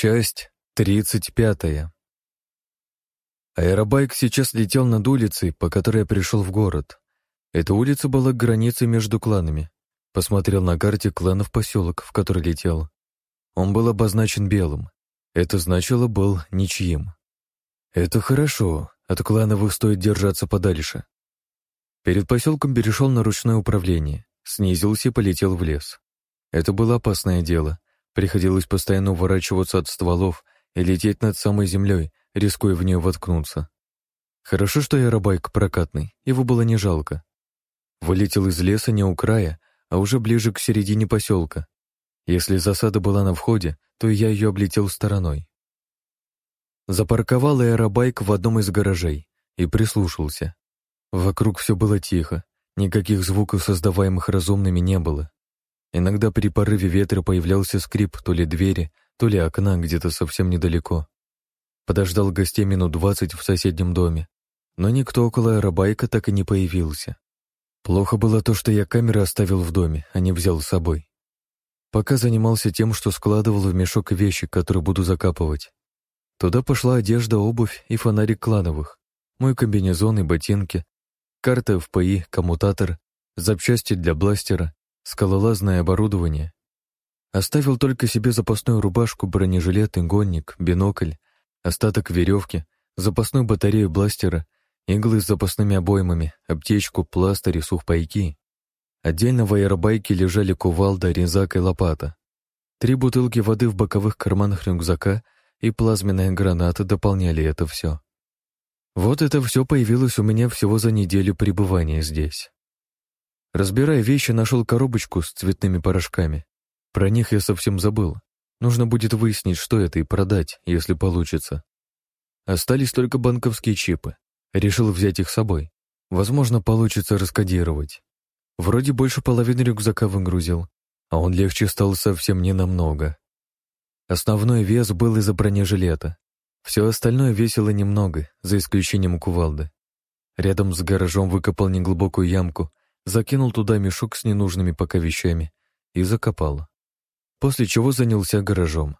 Часть тридцать пятая. Аэробайк сейчас летел над улицей, по которой я пришел в город. Эта улица была границей между кланами. Посмотрел на карте кланов поселок, в который летел. Он был обозначен белым. Это значило, был ничьим. Это хорошо, от клановых стоит держаться подальше. Перед поселком перешел на ручное управление, снизился и полетел в лес. Это было опасное дело. Приходилось постоянно уворачиваться от стволов и лететь над самой землей, рискуя в нее воткнуться. Хорошо, что аэробайк прокатный, его было не жалко. Вылетел из леса не у края, а уже ближе к середине поселка. Если засада была на входе, то я ее облетел стороной. Запарковал аэробайк в одном из гаражей и прислушался. Вокруг все было тихо, никаких звуков, создаваемых разумными, не было. Иногда при порыве ветра появлялся скрип то ли двери, то ли окна где-то совсем недалеко. Подождал гостей минут двадцать в соседнем доме, но никто около аэробайка так и не появился. Плохо было то, что я камеры оставил в доме, а не взял с собой. Пока занимался тем, что складывал в мешок вещи, которые буду закапывать. Туда пошла одежда, обувь и фонарик клановых, мой комбинезон и ботинки, карта ФПИ, коммутатор, запчасти для бластера, скалолазное оборудование. Оставил только себе запасную рубашку, бронежилет, игонник, бинокль, остаток веревки, запасную батарею бластера, иглы с запасными обоймами, аптечку, пластыри, сухпайки. Отдельно в аэробайке лежали кувалда, резак и лопата. Три бутылки воды в боковых карманах рюкзака и плазменная граната дополняли это все. Вот это все появилось у меня всего за неделю пребывания здесь. Разбирая вещи, нашел коробочку с цветными порошками. Про них я совсем забыл. Нужно будет выяснить, что это, и продать, если получится. Остались только банковские чипы. Решил взять их с собой. Возможно, получится раскодировать. Вроде больше половины рюкзака выгрузил, а он легче стал совсем не намного. Основной вес был из-за бронежилета. Все остальное весило немного, за исключением кувалды. Рядом с гаражом выкопал неглубокую ямку, закинул туда мешок с ненужными пока вещами и закопал. После чего занялся гаражом.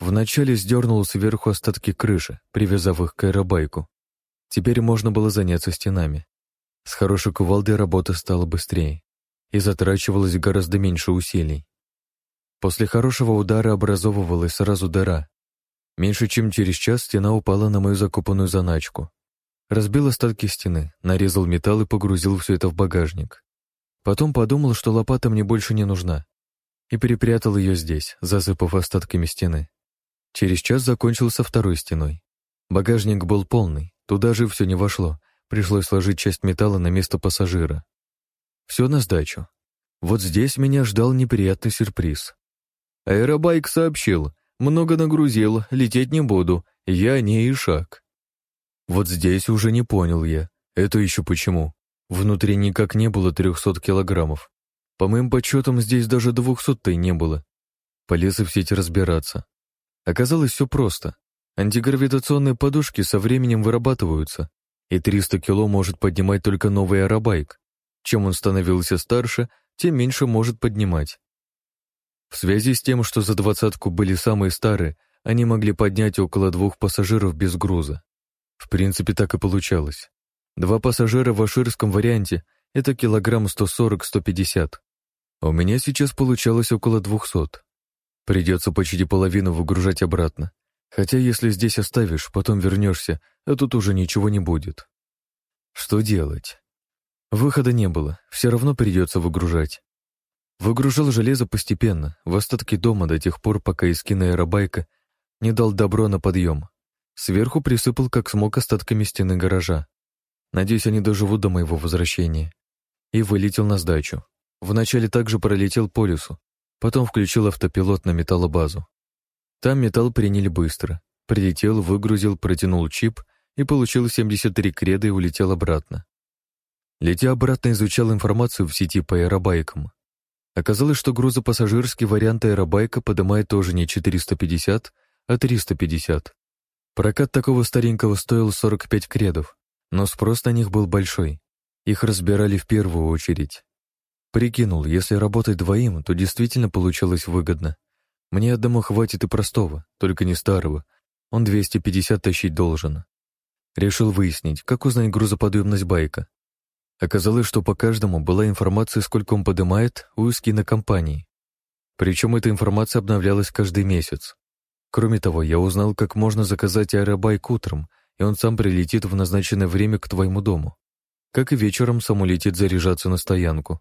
Вначале сдернул сверху остатки крыши, привязав их к аэробайку. Теперь можно было заняться стенами. С хорошей кувалдой работа стала быстрее и затрачивалось гораздо меньше усилий. После хорошего удара образовывалась сразу дыра. Меньше чем через час стена упала на мою закопанную заначку. Разбил остатки стены, нарезал металл и погрузил все это в багажник. Потом подумал, что лопата мне больше не нужна, и перепрятал ее здесь, засыпав остатками стены. Через час закончил со второй стеной. Багажник был полный, туда же все не вошло, пришлось сложить часть металла на место пассажира. Все на сдачу. Вот здесь меня ждал неприятный сюрприз. Аэробайк сообщил, много нагрузил, лететь не буду, я не и шаг. Вот здесь уже не понял я. Это еще почему? Внутри никак не было трехсот килограммов. По моим подсчетам, здесь даже двухсот-то не было. Полез и в сеть разбираться. Оказалось, все просто. Антигравитационные подушки со временем вырабатываются, и 300 кило может поднимать только новый аэробайк. Чем он становился старше, тем меньше может поднимать. В связи с тем, что за двадцатку были самые старые, они могли поднять около двух пассажиров без груза. В принципе, так и получалось. Два пассажира в аширском варианте — это килограмм 140-150. А у меня сейчас получалось около 200. Придется почти половину выгружать обратно. Хотя если здесь оставишь, потом вернешься, а тут уже ничего не будет. Что делать? Выхода не было, все равно придется выгружать. Выгружал железо постепенно, в остатки дома до тех пор, пока Искин аэробайка не дал добро на подъем. Сверху присыпал как смог остатками стены гаража. Надеюсь, они доживут до моего возвращения. И вылетел на сдачу. Вначале также пролетел по лесу, потом включил автопилот на металлобазу. Там металл приняли быстро. Прилетел, выгрузил, протянул чип и получил 73 креда и улетел обратно. Летя обратно, изучал информацию в сети по аэробайкам. Оказалось, что грузопассажирский вариант аэробайка поднимает тоже не 450, а 350. Прокат такого старенького стоил 45 кредов, но спрос на них был большой. Их разбирали в первую очередь. Прикинул, если работать двоим, то действительно получалось выгодно. Мне одному хватит и простого, только не старого. Он 250 тащить должен. Решил выяснить, как узнать грузоподъемность байка. Оказалось, что по каждому была информация, сколько он подымает у компании. Причем эта информация обновлялась каждый месяц. Кроме того, я узнал, как можно заказать аэробайк утром, и он сам прилетит в назначенное время к твоему дому. Как и вечером сам улетит заряжаться на стоянку.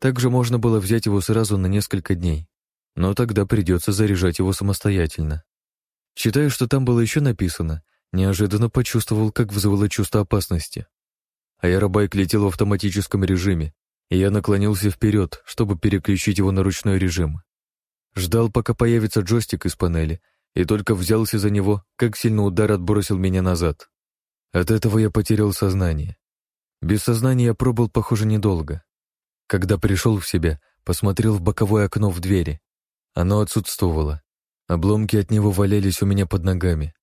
Также можно было взять его сразу на несколько дней, но тогда придется заряжать его самостоятельно. Читая, что там было еще написано, неожиданно почувствовал, как вызвало чувство опасности. Аэробайк летел в автоматическом режиме, и я наклонился вперед, чтобы переключить его на ручной режим. Ждал, пока появится джойстик из панели, и только взялся за него, как сильно удар отбросил меня назад. От этого я потерял сознание. Без сознания я пробыл, похоже, недолго. Когда пришел в себя, посмотрел в боковое окно в двери. Оно отсутствовало. Обломки от него валялись у меня под ногами.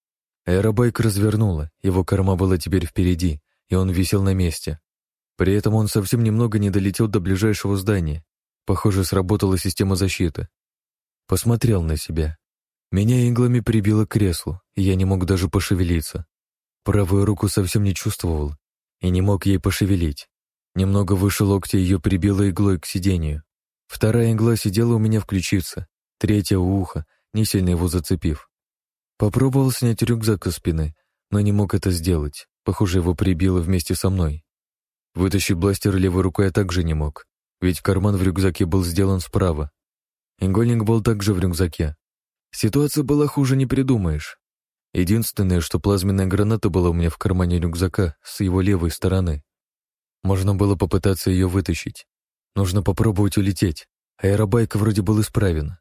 Аэробайк развернуло, его корма была теперь впереди, и он висел на месте. При этом он совсем немного не долетел до ближайшего здания. Похоже, сработала система защиты. Посмотрел на себя. Меня иглами прибило к креслу, и я не мог даже пошевелиться. Правую руку совсем не чувствовал и не мог ей пошевелить. Немного выше локтя ее прибило иглой к сидению. Вторая игла сидела у меня в ключице, третья у уха, не сильно его зацепив. Попробовал снять рюкзак со спины, но не мог это сделать. Похоже, его прибило вместе со мной. Вытащить бластер левой рукой я также не мог, ведь карман в рюкзаке был сделан справа. Игольник был также в рюкзаке. Ситуация была хуже не придумаешь. Единственное, что плазменная граната была у меня в кармане рюкзака с его левой стороны. Можно было попытаться ее вытащить. Нужно попробовать улететь. Аэробайк вроде был исправен.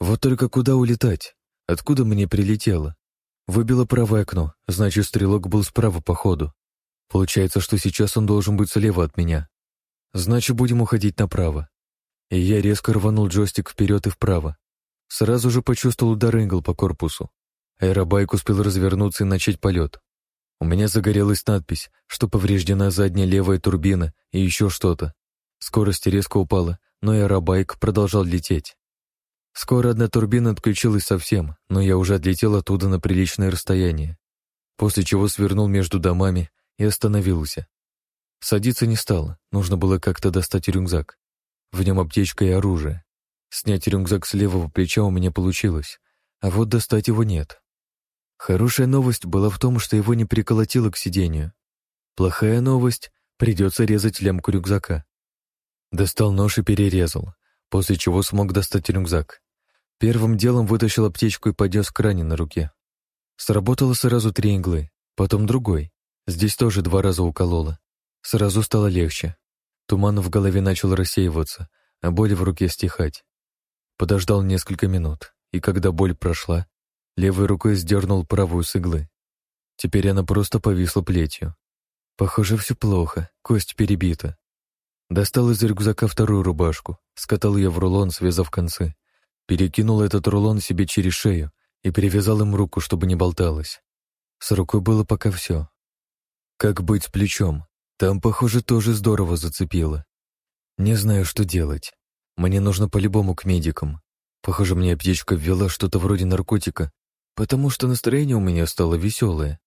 Вот только куда улетать? Откуда мне прилетело? Выбило правое окно, значит, стрелок был справа по ходу. Получается, что сейчас он должен быть слева от меня. Значит, будем уходить направо. И я резко рванул джойстик вперед и вправо. Сразу же почувствовал удар игл по корпусу. Аэробайк успел развернуться и начать полет. У меня загорелась надпись, что повреждена задняя левая турбина и еще что-то. Скорость резко упала, но аэробайк продолжал лететь. Скоро одна турбина отключилась совсем, но я уже отлетел оттуда на приличное расстояние, после чего свернул между домами и остановился. Садиться не стало, нужно было как-то достать рюкзак. В нем аптечка и оружие. Снять рюкзак с левого плеча у меня получилось, а вот достать его нет. Хорошая новость была в том, что его не приколотило к сидению. Плохая новость — придется резать лямку рюкзака. Достал нож и перерезал, после чего смог достать рюкзак. Первым делом вытащил аптечку и поднес к ране на руке. Сработало сразу три иглы, потом другой. Здесь тоже два раза укололо. Сразу стало легче. Туман в голове начал рассеиваться, а боль в руке стихать. Подождал несколько минут, и когда боль прошла, левой рукой сдернул правую с иглы. Теперь она просто повисла плетью. Похоже, все плохо, кость перебита. Достал из рюкзака вторую рубашку, скатал ее в рулон, связав концы, Перекинул этот рулон себе через шею и перевязал им руку, чтобы не болталось. С рукой было пока все. Как быть с плечом? Там, похоже, тоже здорово зацепило. Не знаю, что делать. Мне нужно по-любому к медикам. Похоже, мне аптечка ввела что-то вроде наркотика, потому что настроение у меня стало веселое.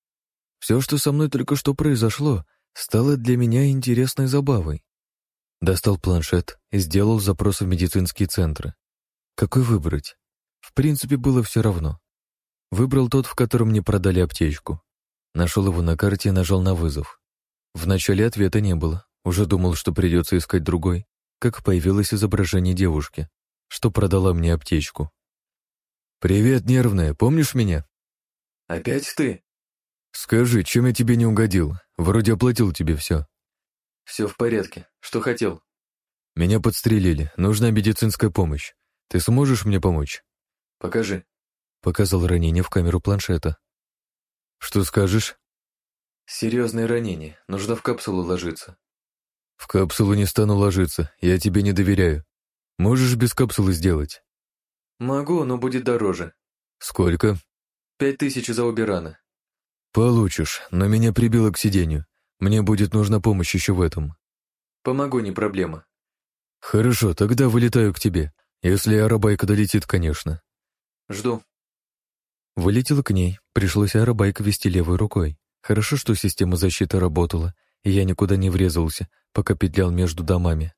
Все, что со мной только что произошло, стало для меня интересной забавой. Достал планшет и сделал запрос в медицинские центры. Какой выбрать? В принципе, было все равно. Выбрал тот, в котором мне продали аптечку. Нашел его на карте и нажал на вызов. Вначале ответа не было. Уже думал, что придется искать другой, как появилось изображение девушки, что продала мне аптечку. «Привет, нервная, помнишь меня?» «Опять ты?» «Скажи, чем я тебе не угодил? Вроде оплатил тебе все». «Все в порядке. Что хотел?» «Меня подстрелили. Нужна медицинская помощь. Ты сможешь мне помочь?» «Покажи», — показал ранение в камеру планшета. «Что скажешь?» «Серьезное ранение. Нужно в капсулу ложиться». «В капсулу не стану ложиться. Я тебе не доверяю. Можешь без капсулы сделать?» «Могу, но будет дороже». «Сколько?» «Пять тысяч за обе раны». «Получишь, но меня прибило к сиденью. Мне будет нужна помощь еще в этом». «Помогу, не проблема». «Хорошо, тогда вылетаю к тебе. Если аэробайка долетит, конечно. Жду». Вылетела к ней, пришлось аэробайк вести левой рукой. Хорошо, что система защиты работала, и я никуда не врезался, пока петлял между домами.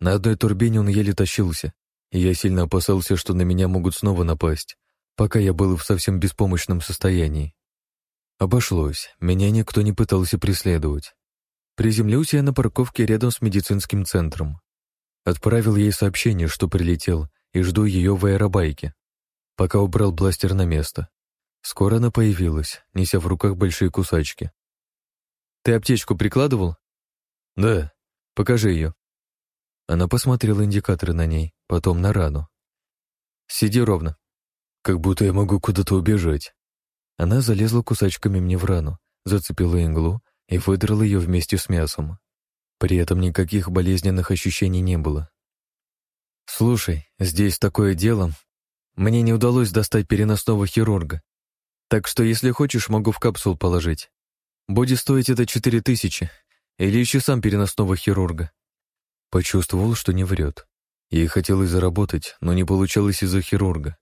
На одной турбине он еле тащился, и я сильно опасался, что на меня могут снова напасть, пока я был в совсем беспомощном состоянии. Обошлось, меня никто не пытался преследовать. Приземлился я на парковке рядом с медицинским центром. Отправил ей сообщение, что прилетел, и жду ее в аэробайке, пока убрал бластер на место. Скоро она появилась, неся в руках большие кусачки. «Ты аптечку прикладывал?» «Да. Покажи ее». Она посмотрела индикаторы на ней, потом на рану. «Сиди ровно». «Как будто я могу куда-то убежать». Она залезла кусачками мне в рану, зацепила иглу и выдрала ее вместе с мясом. При этом никаких болезненных ощущений не было. «Слушай, здесь такое дело. Мне не удалось достать переносного хирурга. Так что, если хочешь, могу в капсул положить. Будет стоить это четыре тысячи. Или еще сам переносного хирурга». Почувствовал, что не врет. Ей хотелось заработать, но не получалось из-за хирурга.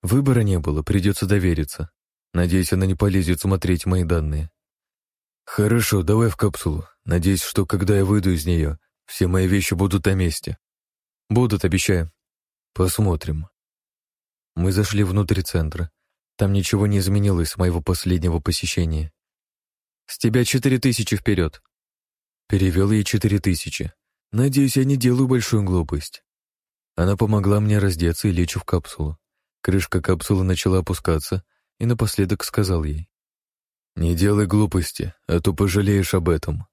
Выбора не было, придется довериться. Надеюсь, она не полезет смотреть мои данные. «Хорошо, давай в капсулу. Надеюсь, что когда я выйду из нее, все мои вещи будут на месте». «Будут, обещаю». «Посмотрим». Мы зашли внутрь центра. Там ничего не изменилось с моего последнего посещения. «С тебя четыре тысячи вперед». Перевел ей четыре тысячи. Надеюсь, я не делаю большую глупость. Она помогла мне раздеться и лечь в капсулу. Крышка капсулы начала опускаться, и напоследок сказал ей. «Не делай глупости, а то пожалеешь об этом».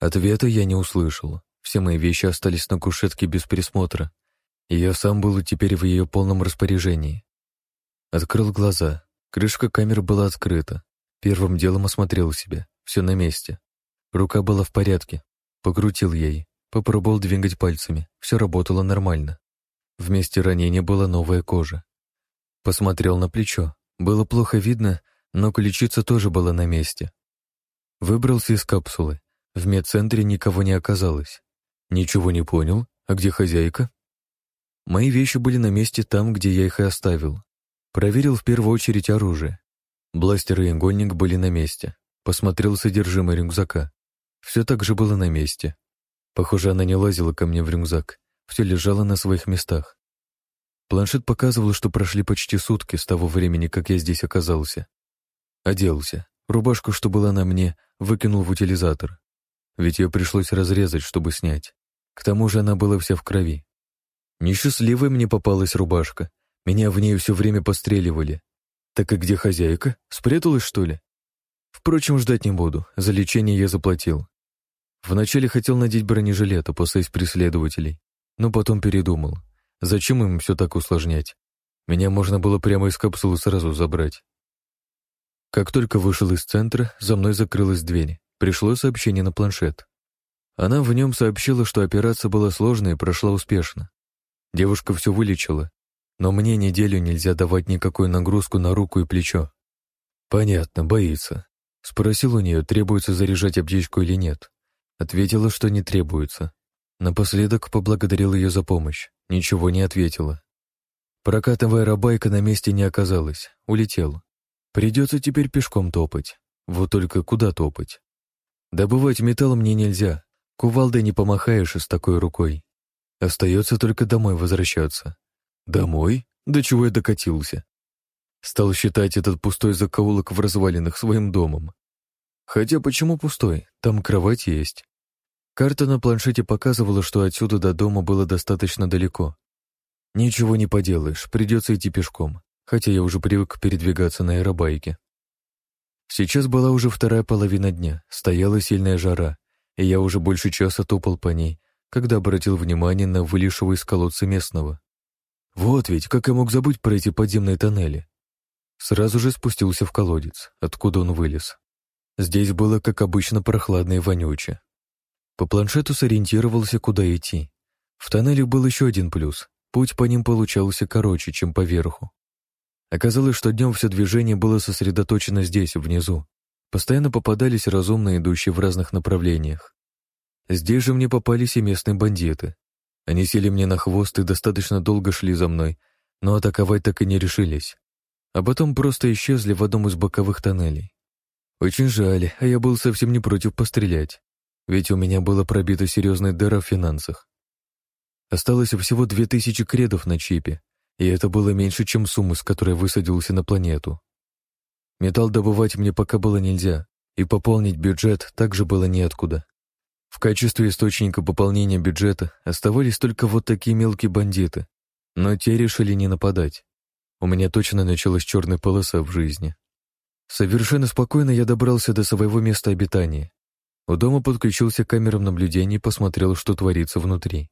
Ответа я не услышал. Все мои вещи остались на кушетке без присмотра, и я сам был теперь в ее полном распоряжении. Открыл глаза. Крышка камеры была открыта. Первым делом осмотрел себя. Все на месте. Рука была в порядке. Покрутил ей. Попробовал двигать пальцами. Все работало нормально. Вместе ранения была новая кожа. Посмотрел на плечо. Было плохо видно, но ключица тоже была на месте. Выбрался из капсулы. В медцентре никого не оказалось. Ничего не понял. А где хозяйка? Мои вещи были на месте там, где я их и оставил. Проверил в первую очередь оружие. Бластер и игольник были на месте. Посмотрел содержимое рюкзака. Все так же было на месте. Похоже, она не лазила ко мне в рюкзак. Все лежало на своих местах. Планшет показывал, что прошли почти сутки с того времени, как я здесь оказался. Оделся. Рубашку, что была на мне, выкинул в утилизатор. Ведь ее пришлось разрезать, чтобы снять. К тому же она была вся в крови. Несчастливая мне попалась рубашка. Меня в ней все время постреливали. Так и где хозяйка? Спряталась, что ли? Впрочем, ждать не буду. За лечение я заплатил. Вначале хотел надеть бронежилет, опасаясь преследователей, но потом передумал. Зачем им все так усложнять? Меня можно было прямо из капсулы сразу забрать. Как только вышел из центра, за мной закрылась дверь. Пришло сообщение на планшет. Она в нем сообщила, что операция была сложной и прошла успешно. Девушка все вылечила, но мне неделю нельзя давать никакую нагрузку на руку и плечо. Понятно, боится. Спросил у нее, требуется заряжать аптечку или нет. Ответила, что не требуется. Напоследок поблагодарил ее за помощь. Ничего не ответила. Прокатовая рабайка на месте не оказалась. Улетел. Придется теперь пешком топать. Вот только куда топать? Добывать металл мне нельзя. Кувалдой не помахаешь с такой рукой. Остается только домой возвращаться. Домой? До чего я докатился? Стал считать этот пустой закоулок в развалинах своим домом. Хотя почему пустой? Там кровать есть. Карта на планшете показывала, что отсюда до дома было достаточно далеко. Ничего не поделаешь, придется идти пешком хотя я уже привык передвигаться на аэробайке. Сейчас была уже вторая половина дня, стояла сильная жара, и я уже больше часа топал по ней, когда обратил внимание на вылезшего из колодца местного. Вот ведь, как я мог забыть про эти подземные тоннели. Сразу же спустился в колодец, откуда он вылез. Здесь было, как обычно, прохладно и вонюче. По планшету сориентировался, куда идти. В тоннеле был еще один плюс. Путь по ним получался короче, чем по верху. Оказалось, что днем все движение было сосредоточено здесь, внизу. Постоянно попадались разумные, идущие в разных направлениях. Здесь же мне попались и местные бандиты. Они сели мне на хвост и достаточно долго шли за мной, но атаковать так и не решились. А потом просто исчезли в одном из боковых тоннелей. Очень жаль, а я был совсем не против пострелять, ведь у меня было пробито серьезная дыра в финансах. Осталось всего две тысячи кредов на чипе, и это было меньше, чем сумма, с которой высадился на планету. Металл добывать мне пока было нельзя, и пополнить бюджет также было неоткуда. В качестве источника пополнения бюджета оставались только вот такие мелкие бандиты, но те решили не нападать. У меня точно началась черная полоса в жизни. Совершенно спокойно я добрался до своего места обитания. У дома подключился к камерам наблюдения и посмотрел, что творится внутри.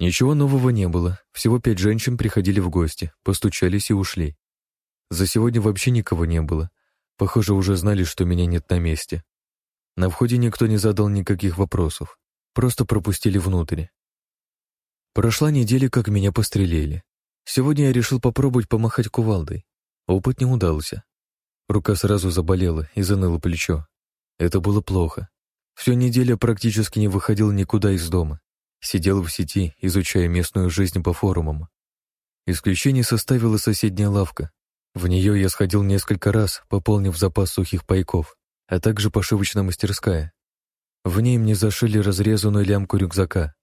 Ничего нового не было, всего пять женщин приходили в гости, постучались и ушли. За сегодня вообще никого не было. Похоже, уже знали, что меня нет на месте. На входе никто не задал никаких вопросов, просто пропустили внутрь. Прошла неделя, как меня пострелили. Сегодня я решил попробовать помахать кувалдой. Опыт не удался. Рука сразу заболела и заныло плечо. Это было плохо. Всю неделю практически не выходил никуда из дома. Сидел в сети, изучая местную жизнь по форумам. Исключение составила соседняя лавка. В нее я сходил несколько раз, пополнив запас сухих пайков, а также пошивочная мастерская. В ней мне зашили разрезанную лямку рюкзака.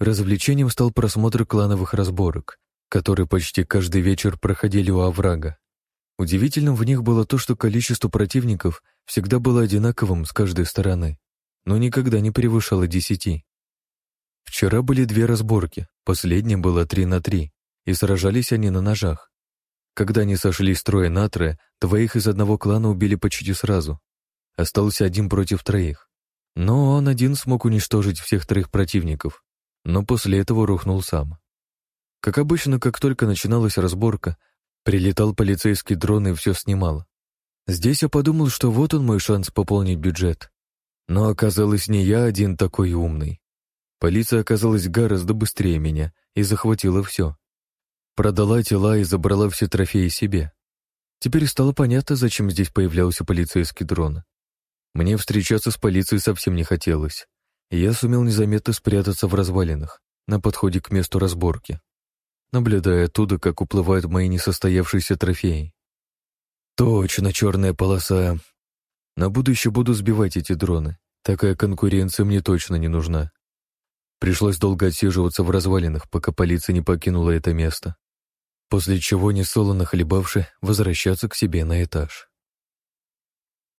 Развлечением стал просмотр клановых разборок, которые почти каждый вечер проходили у оврага. Удивительным в них было то, что количество противников всегда было одинаковым с каждой стороны, но никогда не превышало десяти. Вчера были две разборки, последняя была три на три, и сражались они на ножах. Когда они сошли с строя на трое, двоих из одного клана убили почти сразу. Остался один против троих. Но он один смог уничтожить всех троих противников, но после этого рухнул сам. Как обычно, как только начиналась разборка, прилетал полицейский дрон и все снимал. Здесь я подумал, что вот он мой шанс пополнить бюджет. Но оказалось, не я один такой умный. Полиция оказалась гораздо быстрее меня и захватила все. Продала тела и забрала все трофеи себе. Теперь стало понятно, зачем здесь появлялся полицейский дрон. Мне встречаться с полицией совсем не хотелось, я сумел незаметно спрятаться в развалинах, на подходе к месту разборки, наблюдая оттуда, как уплывают мои несостоявшиеся трофеи. Точно черная полоса. На будущее буду сбивать эти дроны. Такая конкуренция мне точно не нужна. Пришлось долго отсиживаться в развалинах, пока полиция не покинула это место. После чего, несолоно хлебавши, возвращаться к себе на этаж.